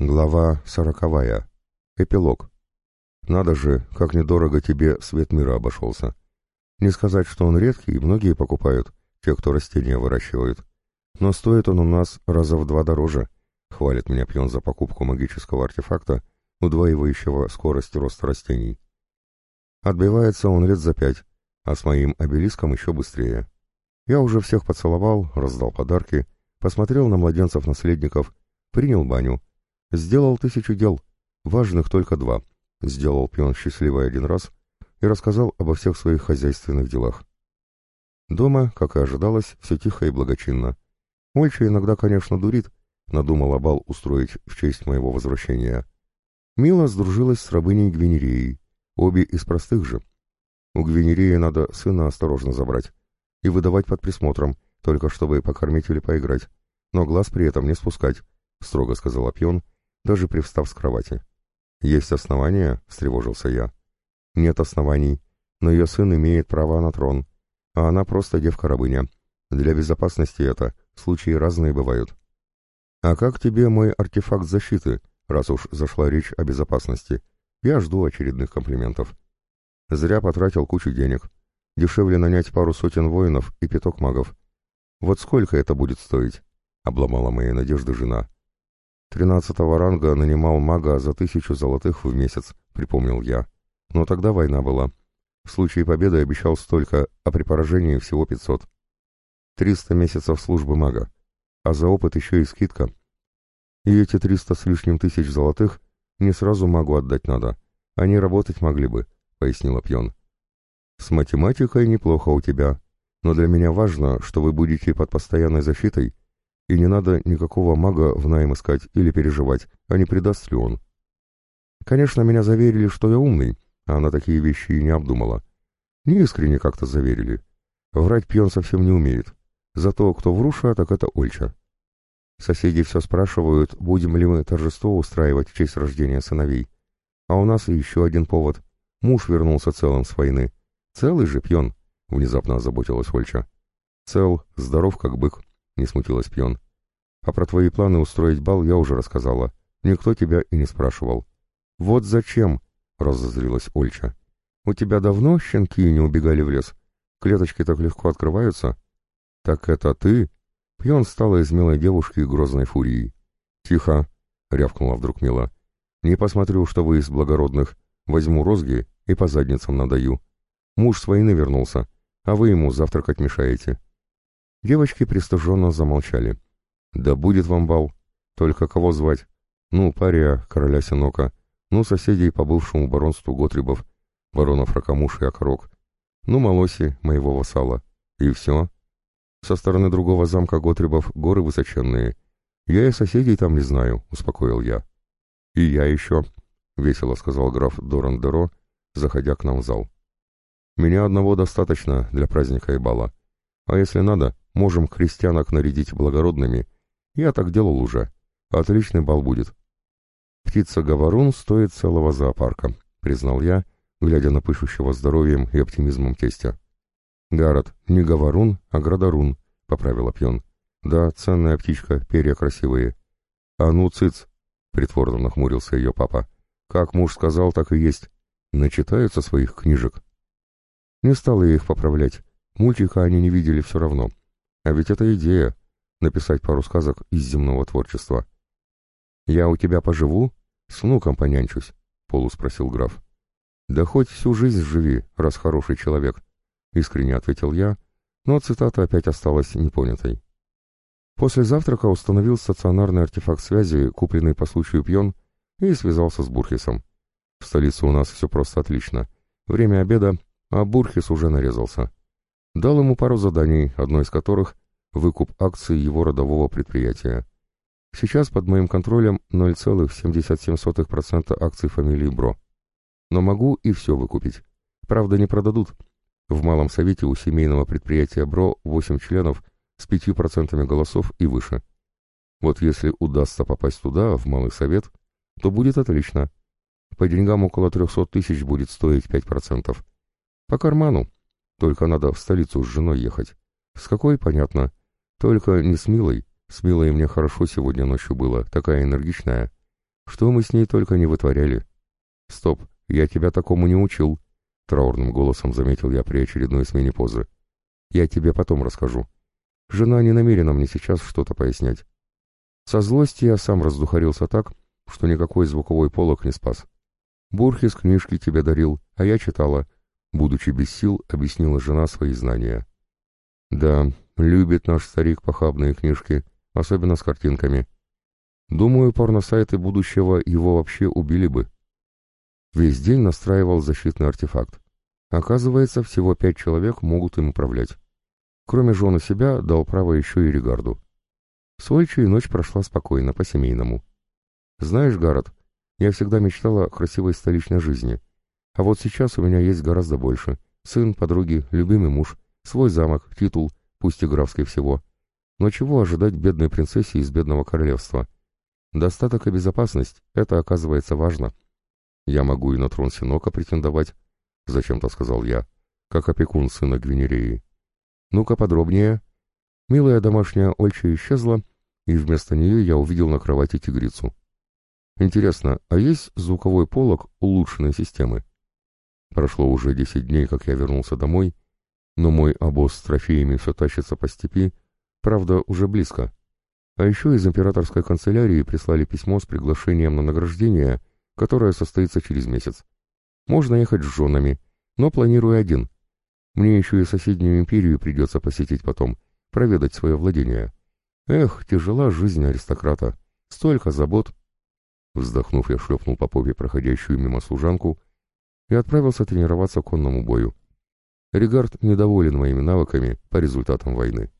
Глава сороковая. Эпилог. Надо же, как недорого тебе свет мира обошелся. Не сказать, что он редкий, и многие покупают, те, кто растения выращивают. Но стоит он у нас раза в два дороже, хвалит меня пьон за покупку магического артефакта, удваивающего скорость роста растений. Отбивается он лет за пять, а с моим обелиском еще быстрее. Я уже всех поцеловал, раздал подарки, посмотрел на младенцев-наследников, принял баню, Сделал тысячу дел, важных только два. Сделал пион счастливый один раз и рассказал обо всех своих хозяйственных делах. Дома, как и ожидалось, все тихо и благочинно. Ольча иногда, конечно, дурит, надумала бал устроить в честь моего возвращения. Мила сдружилась с рабыней Гвинереей, обе из простых же. У Гвинереи надо сына осторожно забрать и выдавать под присмотром, только чтобы покормить или поиграть, но глаз при этом не спускать, — строго сказала Пьон, даже привстав с кровати. «Есть основания?» — встревожился я. «Нет оснований, но ее сын имеет право на трон, а она просто девка-рабыня. Для безопасности это, случаи разные бывают». «А как тебе мой артефакт защиты, раз уж зашла речь о безопасности? Я жду очередных комплиментов». Зря потратил кучу денег. Дешевле нанять пару сотен воинов и пяток магов. Вот сколько это будет стоить? Обломала мои надежды жена. Тринадцатого ранга нанимал мага за тысячу золотых в месяц, припомнил я. Но тогда война была. В случае победы обещал столько, а при поражении всего пятьсот. Триста месяцев службы мага, а за опыт еще и скидка. И эти триста с лишним тысяч золотых не сразу магу отдать надо. Они работать могли бы, пояснила Пьон. С математикой неплохо у тебя, но для меня важно, что вы будете под постоянной защитой и не надо никакого мага в найм искать или переживать, а не предаст ли он. Конечно, меня заверили, что я умный, а она такие вещи и не обдумала. Не искренне как-то заверили. Врать пьон совсем не умеет. Зато кто вруша, так это Ольча. Соседи все спрашивают, будем ли мы торжество устраивать в честь рождения сыновей. А у нас еще один повод. Муж вернулся целым с войны. Целый же пьон, — внезапно озаботилась Ольча. Цел, здоров как бык не смутилась Пьон. «А про твои планы устроить бал я уже рассказала. Никто тебя и не спрашивал». «Вот зачем?» — разозлилась Ольча. «У тебя давно щенки не убегали в лес? Клеточки так легко открываются?» «Так это ты?» Пьон стала из милой девушки грозной фурией. «Тихо!» — рявкнула вдруг Мила. «Не посмотрю, что вы из благородных. Возьму розги и по задницам надаю. Муж с войны вернулся, а вы ему завтракать мешаете. Девочки пристыженно замолчали. «Да будет вам бал. Только кого звать? Ну, пария, короля Синока. Ну, соседей по бывшему баронству Готрибов, баронов Ракамуш и Окорок. Ну, Молоси, моего вассала. И все. Со стороны другого замка Готрибов горы высоченные. Я и соседей там не знаю», — успокоил я. «И я еще», — весело сказал граф Доран Деро, заходя к нам в зал. «Меня одного достаточно для праздника и бала. А если надо, Можем крестьянок нарядить благородными. Я так делал уже. Отличный бал будет. Птица-говорун стоит целого зоопарка, признал я, глядя на пышущего здоровьем и оптимизмом тестя. Гаррет, не говорун, а градорун, поправила пьон. Да, ценная птичка, перья красивые. А ну, цыц, притворно нахмурился ее папа. Как муж сказал, так и есть. Начитаются своих книжек. Не стал я их поправлять. Мультика они не видели все равно. А ведь это идея — написать пару сказок из земного творчества. «Я у тебя поживу? С внуком понянчусь?» — полуспросил граф. «Да хоть всю жизнь живи, раз хороший человек», — искренне ответил я, но цитата опять осталась непонятой. После завтрака установил стационарный артефакт связи, купленный по случаю пьон, и связался с Бурхисом. В столице у нас все просто отлично. Время обеда, а Бурхис уже нарезался. Дал ему пару заданий, одно из которых — выкуп акций его родового предприятия. Сейчас под моим контролем 0,77% акций фамилии Бро. Но могу и все выкупить. Правда, не продадут. В Малом Совете у семейного предприятия Бро 8 членов с 5% голосов и выше. Вот если удастся попасть туда, в Малый Совет, то будет отлично. По деньгам около 300 тысяч будет стоить 5%. По карману, только надо в столицу с женой ехать. С какой, понятно. Только не с Милой. С Милой мне хорошо сегодня ночью было, такая энергичная. Что мы с ней только не вытворяли. Стоп, я тебя такому не учил, траурным голосом заметил я при очередной смене позы. Я тебе потом расскажу. Жена не намерена мне сейчас что-то пояснять. Со злости я сам раздухарился так, что никакой звуковой полок не спас. Бурхис книжки тебе дарил, а я читала. Будучи без сил, объяснила жена свои знания. Да, любит наш старик похабные книжки, особенно с картинками. Думаю, порносайты будущего его вообще убили бы. Весь день настраивал защитный артефакт. Оказывается, всего пять человек могут им управлять. Кроме жены себя, дал право еще и Регарду. С Ольчей ночь прошла спокойно, по-семейному. Знаешь, Гаррет, я всегда мечтала о красивой столичной жизни. А вот сейчас у меня есть гораздо больше. Сын, подруги, любимый муж, свой замок, титул, пусть и графский всего. Но чего ожидать бедной принцессе из бедного королевства? Достаток и безопасность — это, оказывается, важно. Я могу и на трон Синока претендовать, — зачем-то сказал я, как опекун сына Гвинереи. Ну-ка подробнее. Милая домашняя Ольча исчезла, и вместо нее я увидел на кровати тигрицу. Интересно, а есть звуковой полог улучшенной системы? Прошло уже десять дней, как я вернулся домой, но мой обоз с трофеями все тащится по степи, правда, уже близко. А еще из императорской канцелярии прислали письмо с приглашением на награждение, которое состоится через месяц. Можно ехать с женами, но планирую один. Мне еще и соседнюю империю придется посетить потом, проведать свое владение. Эх, тяжела жизнь аристократа. Столько забот. Вздохнув, я шлепнул по попе проходящую мимо служанку и отправился тренироваться конному бою. Регард недоволен моими навыками по результатам войны.